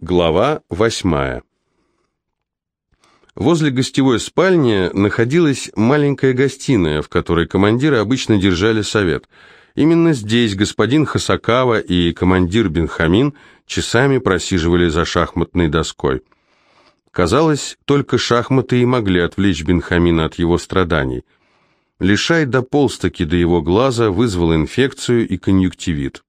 Глава восьмая Возле гостевой спальни находилась маленькая гостиная, в которой командиры обычно держали совет. Именно здесь господин Хасакава и командир Бенхамин часами просиживали за шахматной доской. Казалось, только шахматы и могли отвлечь Бенхамина от его страданий. Лишай дополз-таки до его глаза, вызвал инфекцию и конъюнктивит.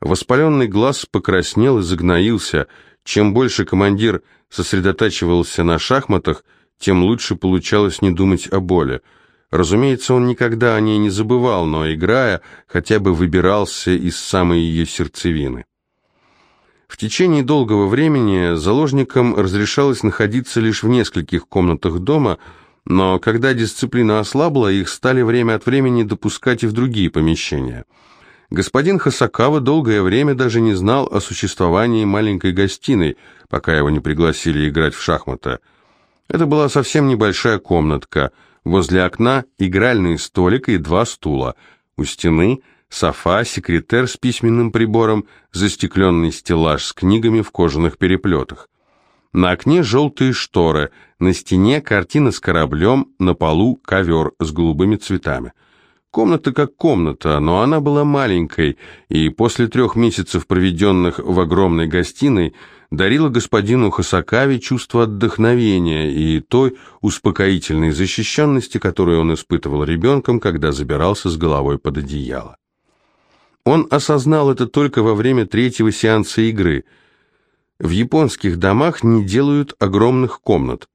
Воспаленный глаз покраснел и загноился. Чем больше командир сосредотачивался на шахматах, тем лучше получалось не думать о боли. Разумеется, он никогда о ней не забывал, но, играя, хотя бы выбирался из самой ее сердцевины. В течение долгого времени заложникам разрешалось находиться лишь в нескольких комнатах дома, но когда дисциплина ослабла, их стали время от времени допускать и в другие помещения – Господин Хасакава долгое время даже не знал о существовании маленькой гостиной, пока его не пригласили играть в шахматы. Это была совсем небольшая комнатка. Возле окна игральный столик и два стула. У стены софа, секретер с письменным прибором, застекленный стеллаж с книгами в кожаных переплетах. На окне желтые шторы, на стене картина с кораблем, на полу ковер с голубыми цветами. Комната как комната, но она была маленькой, и после трех месяцев, проведенных в огромной гостиной, дарила господину Хасакаве чувство отдохновения и той успокоительной защищенности, которую он испытывал ребенком, когда забирался с головой под одеяло. Он осознал это только во время третьего сеанса игры. В японских домах не делают огромных комнат.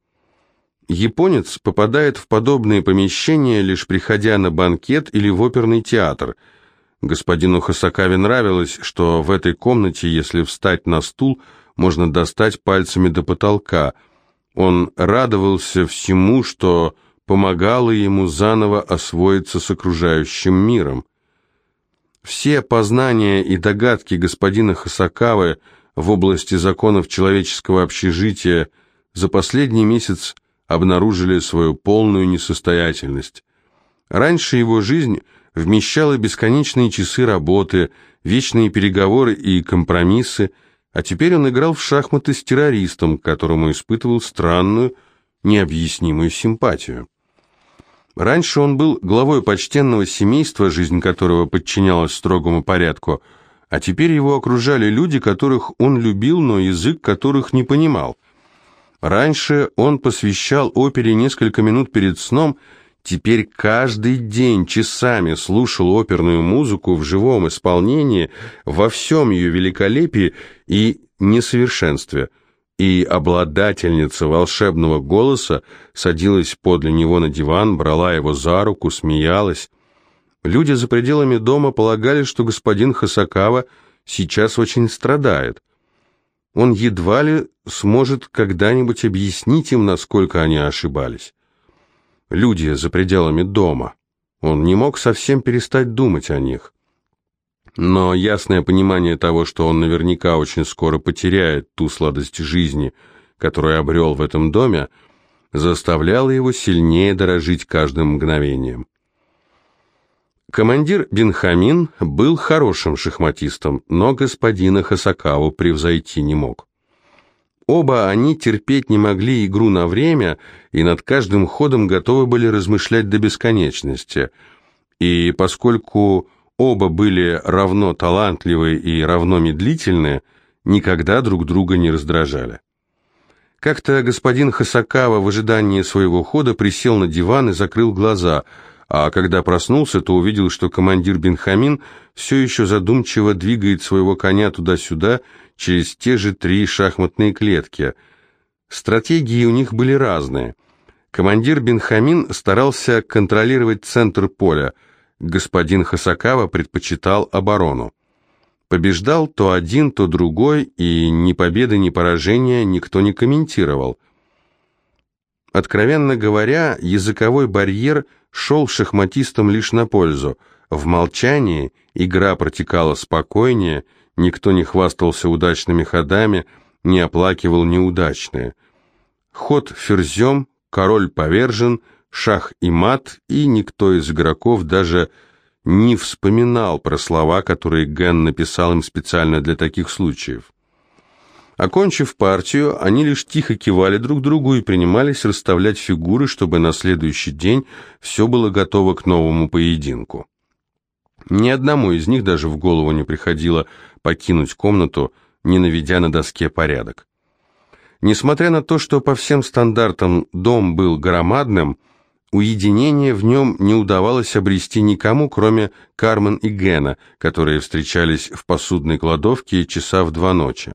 Японец попадает в подобные помещения, лишь приходя на банкет или в оперный театр. Господину Хасакаве нравилось, что в этой комнате, если встать на стул, можно достать пальцами до потолка. Он радовался всему, что помогало ему заново освоиться с окружающим миром. Все познания и догадки господина Хасакавы в области законов человеческого общежития за последний месяц обнаружили свою полную несостоятельность. Раньше его жизнь вмещала бесконечные часы работы, вечные переговоры и компромиссы, а теперь он играл в шахматы с террористом, которому испытывал странную, необъяснимую симпатию. Раньше он был главой почтенного семейства, жизнь которого подчинялась строгому порядку, а теперь его окружали люди, которых он любил, но язык которых не понимал – Раньше он посвящал опере несколько минут перед сном, теперь каждый день часами слушал оперную музыку в живом исполнении, во всем ее великолепии и несовершенстве. И обладательница волшебного голоса садилась подле него на диван, брала его за руку, смеялась. Люди за пределами дома полагали, что господин Хасакава сейчас очень страдает – он едва ли сможет когда-нибудь объяснить им, насколько они ошибались. Люди за пределами дома. Он не мог совсем перестать думать о них. Но ясное понимание того, что он наверняка очень скоро потеряет ту сладость жизни, которую обрел в этом доме, заставляло его сильнее дорожить каждым мгновением. Командир Бенхамин был хорошим шахматистом, но господина Хасакаву превзойти не мог. Оба они терпеть не могли игру на время и над каждым ходом готовы были размышлять до бесконечности. И поскольку оба были равно талантливы и равно медлительны, никогда друг друга не раздражали. Как-то господин Хасакава в ожидании своего хода присел на диван и закрыл глаза – а когда проснулся, то увидел, что командир Бенхамин все еще задумчиво двигает своего коня туда-сюда через те же три шахматные клетки. Стратегии у них были разные. Командир Бенхамин старался контролировать центр поля, господин Хасакава предпочитал оборону. Побеждал то один, то другой, и ни победы, ни поражения никто не комментировал. Откровенно говоря, языковой барьер – шел шахматистам лишь на пользу. В молчании игра протекала спокойнее, никто не хвастался удачными ходами, не оплакивал неудачные. Ход ферзем, король повержен, шах и мат, и никто из игроков даже не вспоминал про слова, которые Ген написал им специально для таких случаев. Окончив партию, они лишь тихо кивали друг другу и принимались расставлять фигуры, чтобы на следующий день все было готово к новому поединку. Ни одному из них даже в голову не приходило покинуть комнату, не наведя на доске порядок. Несмотря на то, что по всем стандартам дом был громадным, уединение в нем не удавалось обрести никому, кроме Кармен и Гена, которые встречались в посудной кладовке часа в два ночи.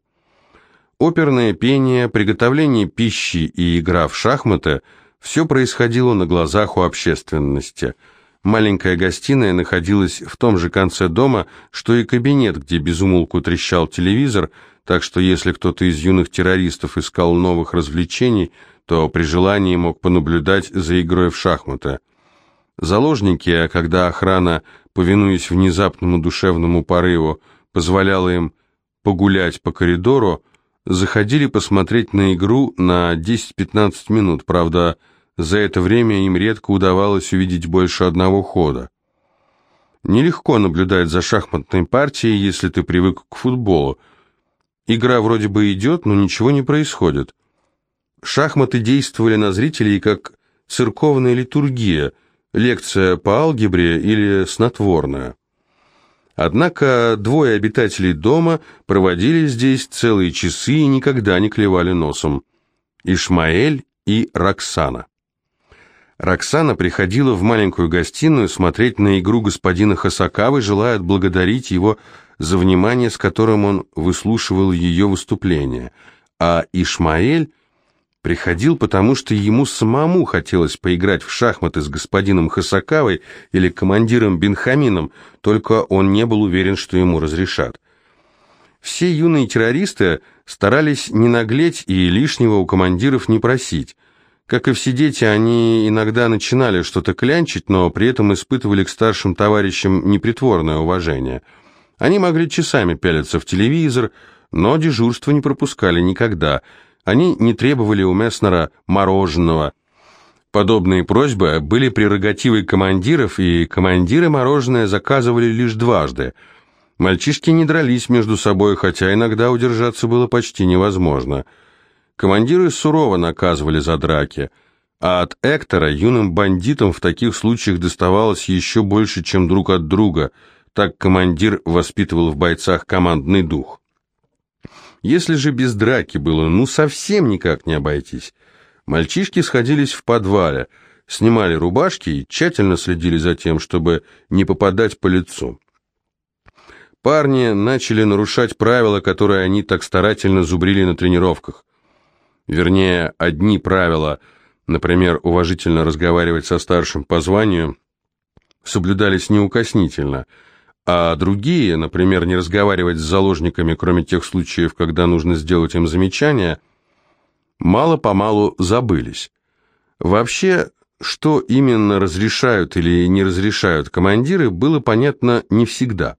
Оперное пение, приготовление пищи и игра в шахматы – все происходило на глазах у общественности. Маленькая гостиная находилась в том же конце дома, что и кабинет, где безумолку трещал телевизор, так что если кто-то из юных террористов искал новых развлечений, то при желании мог понаблюдать за игрой в шахматы. Заложники, а когда охрана, повинуясь внезапному душевному порыву, позволяла им погулять по коридору, заходили посмотреть на игру на 10-15 минут, правда, за это время им редко удавалось увидеть больше одного хода. Нелегко наблюдать за шахматной партией, если ты привык к футболу. Игра вроде бы идет, но ничего не происходит. Шахматы действовали на зрителей как церковная литургия, лекция по алгебре или снотворная. Однако двое обитателей дома проводили здесь целые часы и никогда не клевали носом. Ишмаэль и Роксана. Роксана приходила в маленькую гостиную смотреть на игру господина Хасакавы, желая отблагодарить его за внимание, с которым он выслушивал ее выступление. А Ишмаэль Приходил, потому что ему самому хотелось поиграть в шахматы с господином Хасакавой или командиром Бенхамином, только он не был уверен, что ему разрешат. Все юные террористы старались не наглеть и лишнего у командиров не просить. Как и все дети, они иногда начинали что-то клянчить, но при этом испытывали к старшим товарищам непритворное уважение. Они могли часами пялиться в телевизор, но дежурство не пропускали никогда – они не требовали у Месснера мороженого. Подобные просьбы были прерогативой командиров, и командиры мороженое заказывали лишь дважды. Мальчишки не дрались между собой, хотя иногда удержаться было почти невозможно. Командиры сурово наказывали за драки, а от Эктора юным бандитам в таких случаях доставалось еще больше, чем друг от друга, так командир воспитывал в бойцах командный дух. Если же без драки было ну совсем никак не обойтись, мальчишки сходились в подвале, снимали рубашки и тщательно следили за тем, чтобы не попадать по лицу. Парни начали нарушать правила, которые они так старательно зубрили на тренировках. Вернее, одни правила, например, уважительно разговаривать со старшим по званию, соблюдались неукоснительно – а другие, например, не разговаривать с заложниками, кроме тех случаев, когда нужно сделать им замечание, мало-помалу забылись. Вообще, что именно разрешают или не разрешают командиры, было понятно не всегда.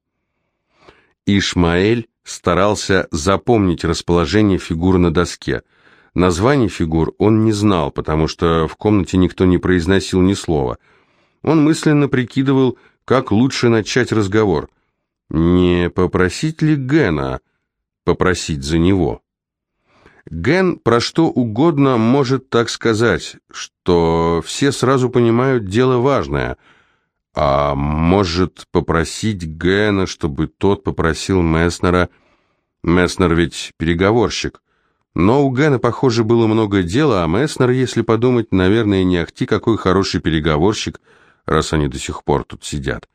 Ишмаэль старался запомнить расположение фигур на доске. Названий фигур он не знал, потому что в комнате никто не произносил ни слова. Он мысленно прикидывал, как лучше начать разговор? Не попросить ли Гена попросить за него? Ген про что угодно может так сказать, что все сразу понимают дело важное. А может попросить Гена, чтобы тот попросил Месснера. Месснер ведь переговорщик. Но у Гена, похоже, было много дела, а Месснер, если подумать, наверное, не ахти какой хороший переговорщик – раз они до сих пор тут сидят.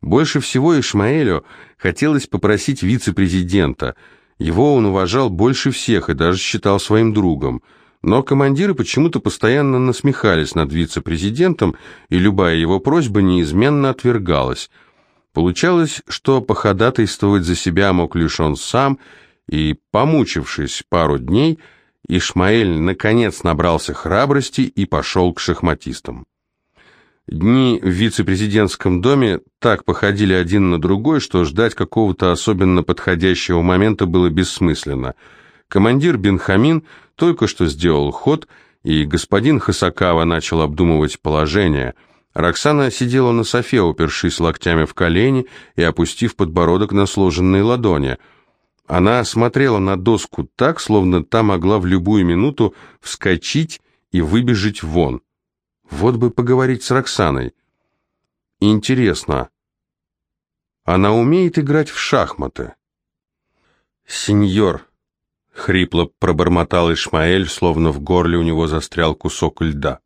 Больше всего Ишмаэлю хотелось попросить вице-президента. Его он уважал больше всех и даже считал своим другом. Но командиры почему-то постоянно насмехались над вице-президентом, и любая его просьба неизменно отвергалась. Получалось, что походатайствовать за себя мог лишь он сам, и, помучившись пару дней, Ишмаэль наконец набрался храбрости и пошел к шахматистам. Дни в вице-президентском доме так походили один на другой, что ждать какого-то особенно подходящего момента было бессмысленно. Командир Бенхамин только что сделал ход, и господин Хасакава начал обдумывать положение. Роксана сидела на софе, упершись локтями в колени и опустив подбородок на сложенные ладони. Она смотрела на доску так, словно та могла в любую минуту вскочить и выбежать вон. Вот бы поговорить с Роксаной. Интересно, она умеет играть в шахматы? «Сеньор», — хрипло пробормотал Ишмаэль, словно в горле у него застрял кусок льда.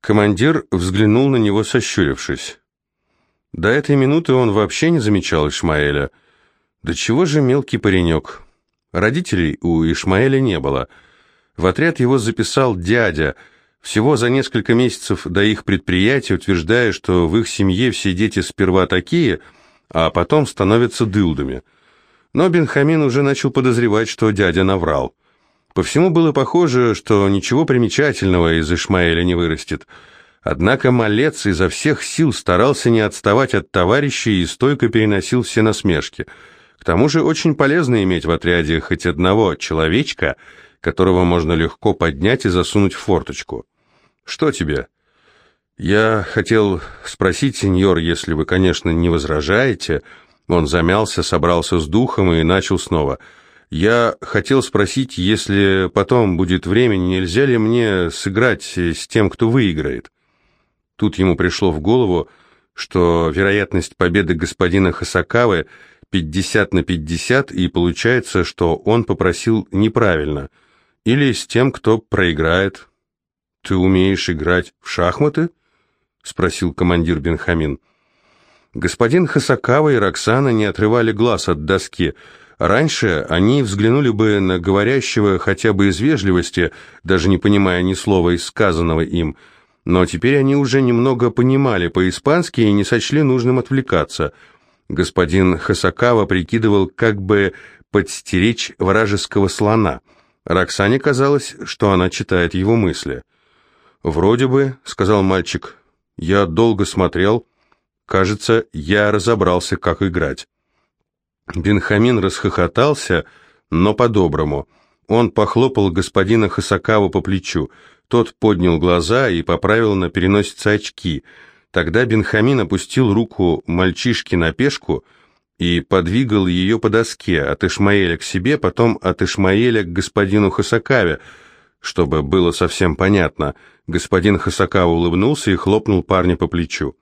Командир взглянул на него, сощурившись. До этой минуты он вообще не замечал Ишмаэля. Да чего же мелкий паренек? Родителей у Ишмаэля не было. В отряд его записал дядя, всего за несколько месяцев до их предприятия, утверждая, что в их семье все дети сперва такие, а потом становятся дылдами. Но Бенхамин уже начал подозревать, что дядя наврал. По всему было похоже, что ничего примечательного из Ишмаэля не вырастет. Однако малец изо всех сил старался не отставать от товарищей и стойко переносил все насмешки. К тому же очень полезно иметь в отряде хоть одного человечка, которого можно легко поднять и засунуть в форточку. «Что тебе?» «Я хотел спросить, сеньор, если вы, конечно, не возражаете...» Он замялся, собрался с духом и начал снова – я хотел спросить, если потом будет время, нельзя ли мне сыграть с тем, кто выиграет? Тут ему пришло в голову, что вероятность победы господина Хасакавы 50 на 50, и получается, что он попросил неправильно. Или с тем, кто проиграет. «Ты умеешь играть в шахматы?» — спросил командир Бенхамин. Господин Хасакава и Роксана не отрывали глаз от доски — Раньше они взглянули бы на говорящего хотя бы из вежливости, даже не понимая ни слова из сказанного им, но теперь они уже немного понимали по-испански и не сочли нужным отвлекаться. Господин Хасакава прикидывал, как бы подстеречь вражеского слона. Роксане казалось, что она читает его мысли. «Вроде бы», — сказал мальчик, — «я долго смотрел. Кажется, я разобрался, как играть». Бенхамин расхохотался, но по-доброму. Он похлопал господина Хасакаву по плечу. Тот поднял глаза и поправил на переносице очки. Тогда Бенхамин опустил руку мальчишки на пешку и подвигал ее по доске от Ишмаэля к себе, потом от Ишмаэля к господину Хасакаве, чтобы было совсем понятно. Господин Хасакава улыбнулся и хлопнул парня по плечу.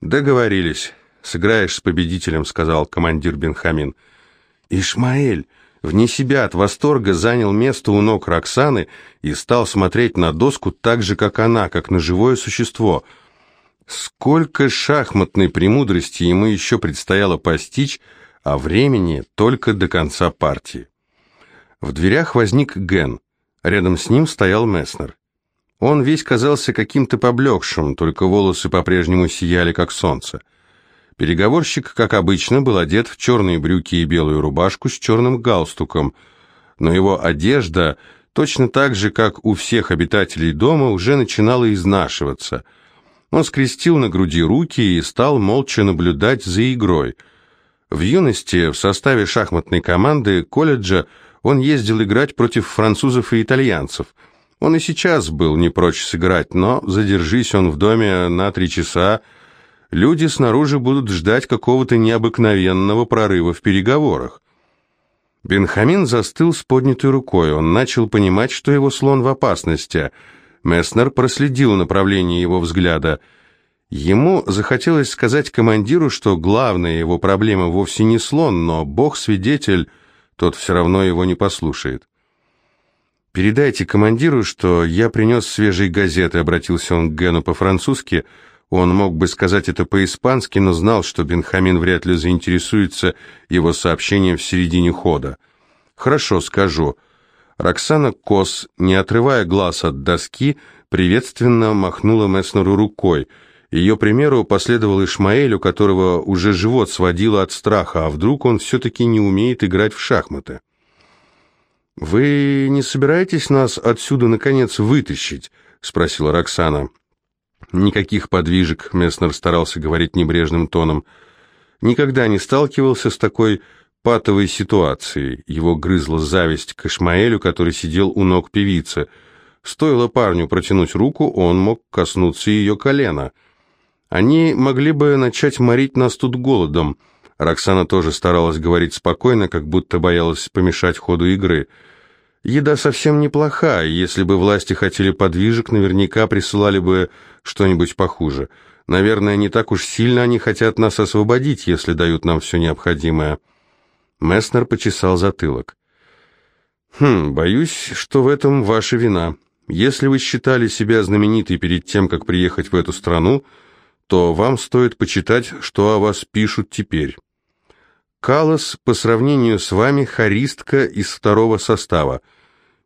«Договорились. Сыграешь с победителем», — сказал командир Бенхамин. Ишмаэль, вне себя от восторга, занял место у ног Роксаны и стал смотреть на доску так же, как она, как на живое существо. Сколько шахматной премудрости ему еще предстояло постичь, а времени только до конца партии. В дверях возник Ген. Рядом с ним стоял Месснер. Он весь казался каким-то поблекшим, только волосы по-прежнему сияли, как солнце. Переговорщик, как обычно, был одет в черные брюки и белую рубашку с черным галстуком, но его одежда, точно так же, как у всех обитателей дома, уже начинала изнашиваться. Он скрестил на груди руки и стал молча наблюдать за игрой. В юности в составе шахматной команды колледжа он ездил играть против французов и итальянцев. Он и сейчас был не прочь сыграть, но задержись он в доме на три часа, люди снаружи будут ждать какого-то необыкновенного прорыва в переговорах. Бенхамин застыл с поднятой рукой. Он начал понимать, что его слон в опасности. Месснер проследил направление его взгляда. Ему захотелось сказать командиру, что главная его проблема вовсе не слон, но бог-свидетель, тот все равно его не послушает. «Передайте командиру, что я принес свежие газеты», — обратился он к Гену по-французски, — он мог бы сказать это по-испански, но знал, что Бенхамин вряд ли заинтересуется его сообщением в середине хода. «Хорошо, скажу». Роксана Кос, не отрывая глаз от доски, приветственно махнула Месснеру рукой. Ее примеру последовал Ишмаэль, у которого уже живот сводило от страха, а вдруг он все-таки не умеет играть в шахматы. «Вы не собираетесь нас отсюда, наконец, вытащить?» — спросила Роксана. Никаких подвижек, Месснер старался говорить небрежным тоном. Никогда не сталкивался с такой патовой ситуацией. Его грызла зависть к Ишмаэлю, который сидел у ног певицы. Стоило парню протянуть руку, он мог коснуться ее колена. Они могли бы начать морить нас тут голодом. Роксана тоже старалась говорить спокойно, как будто боялась помешать ходу игры. Еда совсем неплоха, если бы власти хотели подвижек, наверняка присылали бы что-нибудь похуже. Наверное, не так уж сильно они хотят нас освободить, если дают нам все необходимое. Месснер почесал затылок. «Хм, боюсь, что в этом ваша вина. Если вы считали себя знаменитой перед тем, как приехать в эту страну, то вам стоит почитать, что о вас пишут теперь. Калос по сравнению с вами харистка из второго состава.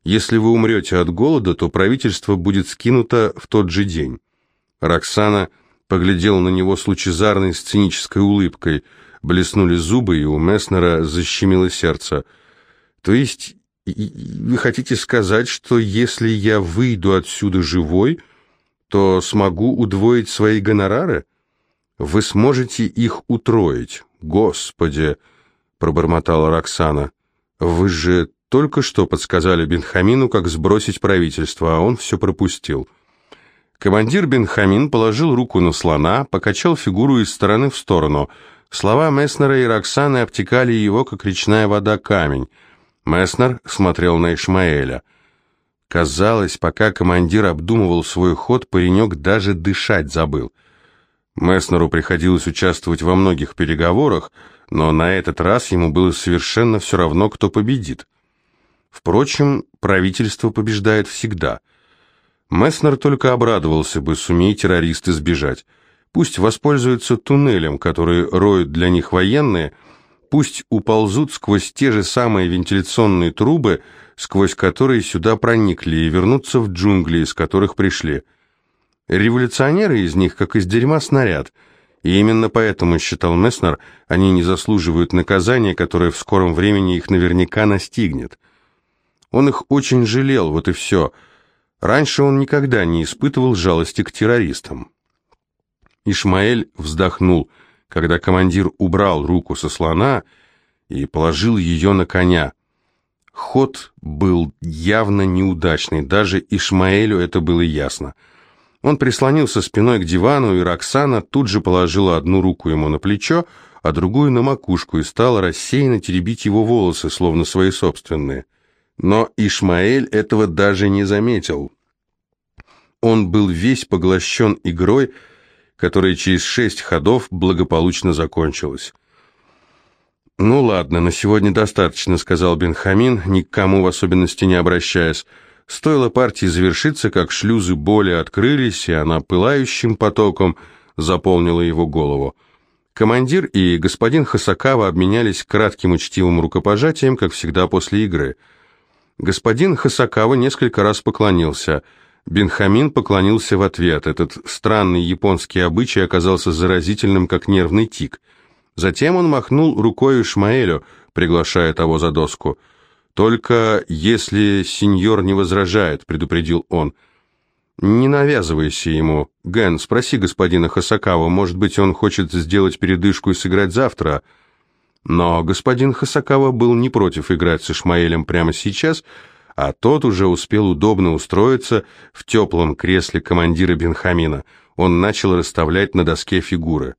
Если вы умрете от голода, то правительство будет скинуто в тот же день». Роксана поглядела на него с лучезарной сценической улыбкой – Блеснули зубы, и у Месснера защемило сердце. «То есть вы хотите сказать, что если я выйду отсюда живой, то смогу удвоить свои гонорары? Вы сможете их утроить. Господи!» — пробормотала Роксана. «Вы же только что подсказали Бенхамину, как сбросить правительство, а он все пропустил». Командир Бенхамин положил руку на слона, покачал фигуру из стороны в сторону — Слова Месснера и Роксаны обтекали его, как речная вода камень. Месснер смотрел на Ишмаэля. Казалось, пока командир обдумывал свой ход, паренек даже дышать забыл. Месснеру приходилось участвовать во многих переговорах, но на этот раз ему было совершенно все равно, кто победит. Впрочем, правительство побеждает всегда. Месснер только обрадовался бы, сумей террористы сбежать. Пусть воспользуются туннелем, который роют для них военные, пусть уползут сквозь те же самые вентиляционные трубы, сквозь которые сюда проникли, и вернутся в джунгли, из которых пришли. Революционеры из них, как из дерьма, снаряд. И именно поэтому, считал Месснер, они не заслуживают наказания, которое в скором времени их наверняка настигнет. Он их очень жалел, вот и все. Раньше он никогда не испытывал жалости к террористам. Ишмаэль вздохнул, когда командир убрал руку со слона и положил ее на коня. Ход был явно неудачный, даже Ишмаэлю это было ясно. Он прислонился спиной к дивану, и Роксана тут же положила одну руку ему на плечо, а другую на макушку и стала рассеянно теребить его волосы, словно свои собственные. Но Ишмаэль этого даже не заметил. Он был весь поглощен игрой, которая через шесть ходов благополучно закончилась. «Ну ладно, на сегодня достаточно», — сказал Бенхамин, ни к кому в особенности не обращаясь. Стоило партии завершиться, как шлюзы боли открылись, и она пылающим потоком заполнила его голову. Командир и господин Хасакава обменялись кратким учтивым рукопожатием, как всегда после игры. Господин Хасакава несколько раз поклонился — Бенхамин поклонился в ответ. Этот странный японский обычай оказался заразительным, как нервный тик. Затем он махнул рукой Ишмаэлю, приглашая того за доску. «Только если сеньор не возражает», — предупредил он. «Не навязывайся ему. Ген, спроси господина Хасакава, может быть, он хочет сделать передышку и сыграть завтра». Но господин Хасакава был не против играть с Ишмаэлем прямо сейчас, — а тот уже успел удобно устроиться в теплом кресле командира Бенхамина. Он начал расставлять на доске фигуры.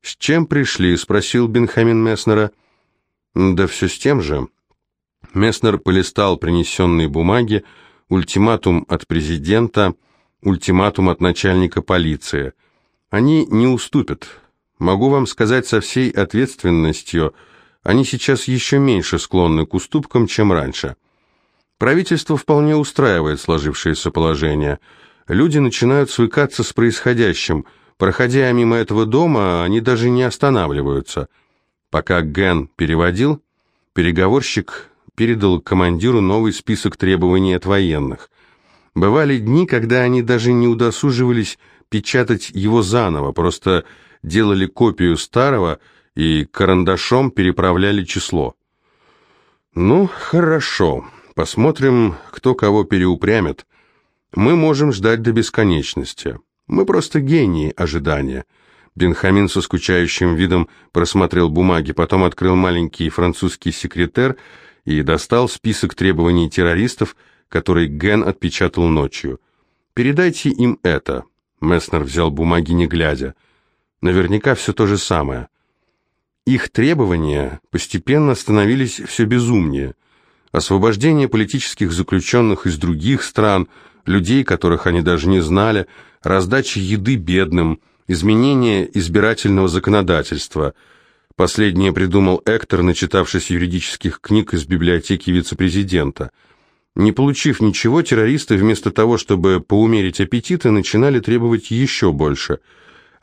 «С чем пришли?» — спросил Бенхамин Месснера. «Да все с тем же». Месснер полистал принесенные бумаги, ультиматум от президента, ультиматум от начальника полиции. Они не уступят. Могу вам сказать со всей ответственностью, они сейчас еще меньше склонны к уступкам, чем раньше. Правительство вполне устраивает сложившееся положение. Люди начинают свыкаться с происходящим. Проходя мимо этого дома, они даже не останавливаются. Пока Ген переводил, переговорщик передал командиру новый список требований от военных. Бывали дни, когда они даже не удосуживались печатать его заново, просто делали копию старого и карандашом переправляли число. «Ну, хорошо», Посмотрим, кто кого переупрямит. Мы можем ждать до бесконечности. Мы просто гении ожидания. Бенхамин со скучающим видом просмотрел бумаги, потом открыл маленький французский секретер и достал список требований террористов, который Ген отпечатал ночью. «Передайте им это». Месснер взял бумаги, не глядя. «Наверняка все то же самое». Их требования постепенно становились все безумнее. Освобождение политических заключенных из других стран, людей, которых они даже не знали, раздача еды бедным, изменение избирательного законодательства. Последнее придумал Эктор, начитавшись юридических книг из библиотеки вице-президента. Не получив ничего, террористы вместо того, чтобы поумерить аппетиты, начинали требовать еще больше.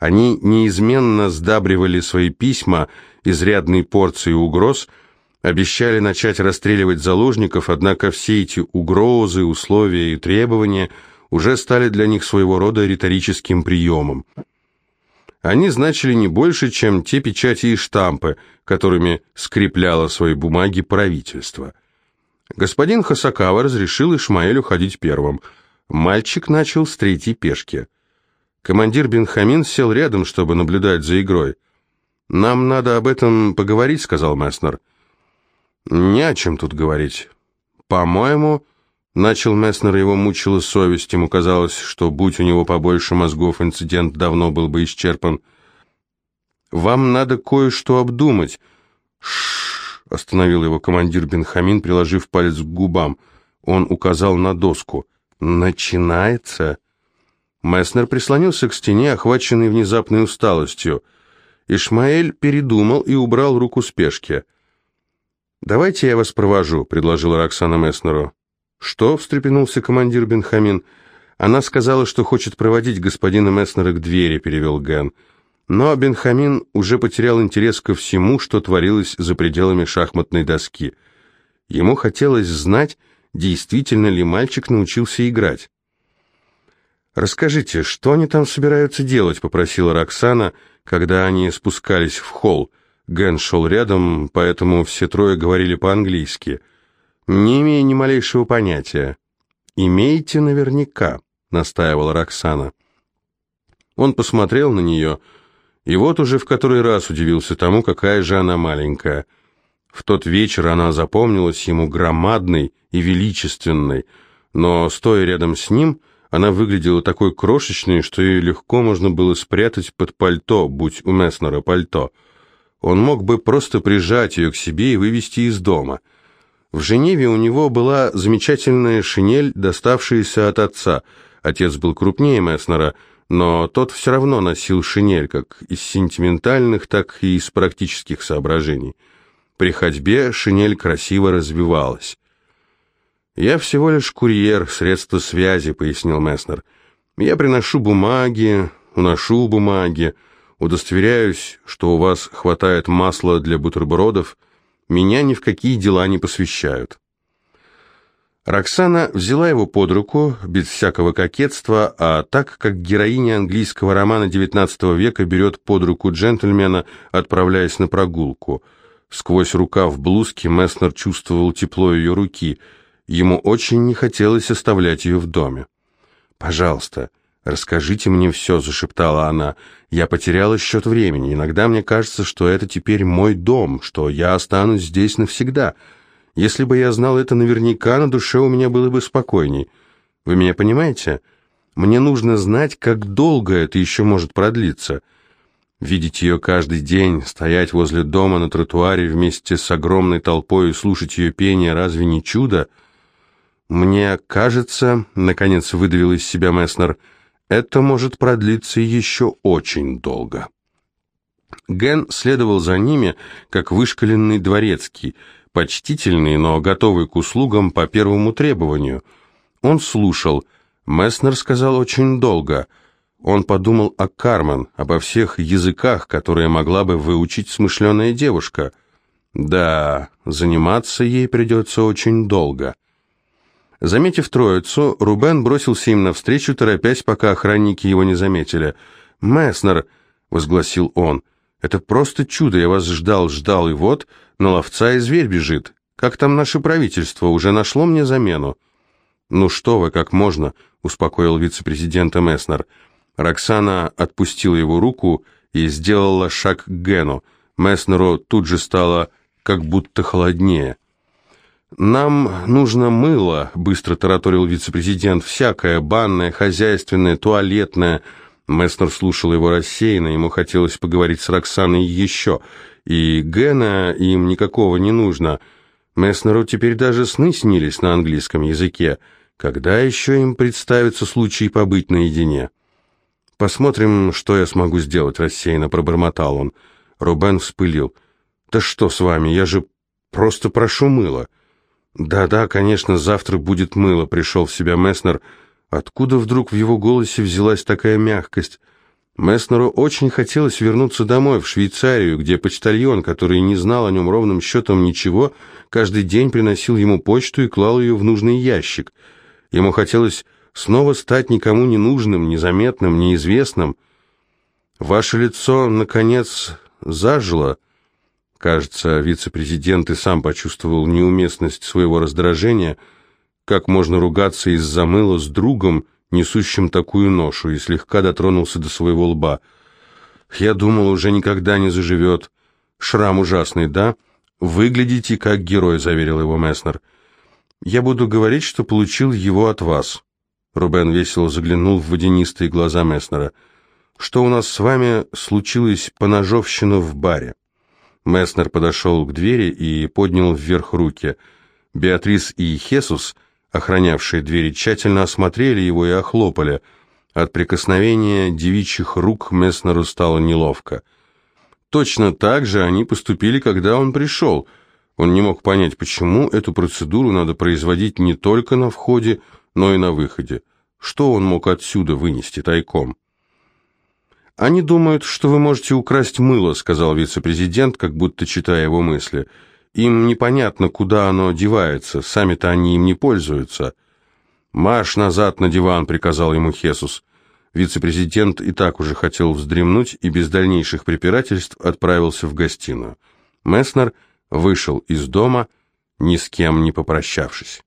Они неизменно сдабривали свои письма изрядной порцией угроз, обещали начать расстреливать заложников, однако все эти угрозы, условия и требования уже стали для них своего рода риторическим приемом. Они значили не больше, чем те печати и штампы, которыми скрепляло свои бумаги правительство. Господин Хасакава разрешил Ишмаэлю ходить первым. Мальчик начал с третьей пешки. Командир Бенхамин сел рядом, чтобы наблюдать за игрой. «Нам надо об этом поговорить», — сказал Месснер. «Не о чем тут говорить. По-моему...» Начал Месснер, его мучила совесть, ему казалось, что, будь у него побольше мозгов, инцидент давно был бы исчерпан. «Вам надо кое-что обдумать». «Ш-ш-ш», остановил его командир Бенхамин, приложив палец к губам. Он указал на доску. «Начинается?» Месснер прислонился к стене, охваченный внезапной усталостью. Ишмаэль передумал и убрал руку с пешки. «Давайте я вас провожу», — предложила Роксана Месснеру. «Что?» — встрепенулся командир Бенхамин. «Она сказала, что хочет проводить господина Месснера к двери», — перевел Ген. Но Бенхамин уже потерял интерес ко всему, что творилось за пределами шахматной доски. Ему хотелось знать, действительно ли мальчик научился играть. «Расскажите, что они там собираются делать?» — попросила Роксана, когда они спускались в холл. Ген шел рядом, поэтому все трое говорили по-английски. «Не имея ни малейшего понятия». «Имеете наверняка», — настаивала Роксана. Он посмотрел на нее, и вот уже в который раз удивился тому, какая же она маленькая. В тот вечер она запомнилась ему громадной и величественной, но, стоя рядом с ним, — она выглядела такой крошечной, что ее легко можно было спрятать под пальто, будь у Месснера пальто. Он мог бы просто прижать ее к себе и вывести из дома. В Женеве у него была замечательная шинель, доставшаяся от отца. Отец был крупнее Месснера, но тот все равно носил шинель, как из сентиментальных, так и из практических соображений. При ходьбе шинель красиво развивалась. «Я всего лишь курьер, средство связи», — пояснил Месснер. «Я приношу бумаги, уношу бумаги, удостоверяюсь, что у вас хватает масла для бутербродов, меня ни в какие дела не посвящают». Роксана взяла его под руку, без всякого кокетства, а так, как героиня английского романа XIX века берет под руку джентльмена, отправляясь на прогулку. Сквозь рукав блузки Месснер чувствовал тепло ее руки — Ему очень не хотелось оставлять ее в доме. «Пожалуйста, расскажите мне все», — зашептала она. «Я потеряла счет времени. Иногда мне кажется, что это теперь мой дом, что я останусь здесь навсегда. Если бы я знал это наверняка, на душе у меня было бы спокойней. Вы меня понимаете? Мне нужно знать, как долго это еще может продлиться». Видеть ее каждый день, стоять возле дома на тротуаре вместе с огромной толпой и слушать ее пение, разве не чудо? «Мне кажется», — наконец выдавил из себя Месснер, — «это может продлиться еще очень долго». Ген следовал за ними, как вышкаленный дворецкий, почтительный, но готовый к услугам по первому требованию. Он слушал. Месснер сказал очень долго. Он подумал о Кармен, обо всех языках, которые могла бы выучить смышленая девушка. Да, заниматься ей придется очень долго. Заметив троицу, Рубен бросился им навстречу, торопясь, пока охранники его не заметили. «Месснер!» — возгласил он. «Это просто чудо! Я вас ждал, ждал, и вот на ловца и зверь бежит. Как там наше правительство? Уже нашло мне замену?» «Ну что вы, как можно?» — успокоил вице-президента Месснер. Роксана отпустила его руку и сделала шаг к Гену. Месснеру тут же стало как будто холоднее. «Нам нужно мыло», — быстро тараторил вице-президент, «всякое, банное, хозяйственное, туалетное». Месснер слушал его рассеянно, ему хотелось поговорить с Роксаной еще, и Гена им никакого не нужно. Месснеру теперь даже сны снились на английском языке. Когда еще им представится случай побыть наедине? «Посмотрим, что я смогу сделать», — рассеянно пробормотал он. Рубен вспылил. «Да что с вами? Я же просто прошу мыла». «Да-да, конечно, завтра будет мыло», — пришел в себя Месснер. Откуда вдруг в его голосе взялась такая мягкость? Месснеру очень хотелось вернуться домой, в Швейцарию, где почтальон, который не знал о нем ровным счетом ничего, каждый день приносил ему почту и клал ее в нужный ящик. Ему хотелось снова стать никому не нужным, незаметным, неизвестным. «Ваше лицо, наконец, зажило», Кажется, вице-президент и сам почувствовал неуместность своего раздражения. Как можно ругаться из-за мыла с другом, несущим такую ношу, и слегка дотронулся до своего лба. «Я думал, уже никогда не заживет. Шрам ужасный, да? Выглядите как герой», — заверил его Месснер. «Я буду говорить, что получил его от вас». Рубен весело заглянул в водянистые глаза Месснера. «Что у нас с вами случилось по ножовщину в баре?» Месснер подошел к двери и поднял вверх руки. Беатрис и Хесус, охранявшие двери, тщательно осмотрели его и охлопали. От прикосновения девичьих рук Месснеру стало неловко. Точно так же они поступили, когда он пришел. Он не мог понять, почему эту процедуру надо производить не только на входе, но и на выходе. Что он мог отсюда вынести тайком? «Они думают, что вы можете украсть мыло», — сказал вице-президент, как будто читая его мысли. «Им непонятно, куда оно девается, сами-то они им не пользуются». «Марш назад на диван», — приказал ему Хесус. Вице-президент и так уже хотел вздремнуть и без дальнейших препирательств отправился в гостиную. Месснер вышел из дома, ни с кем не попрощавшись.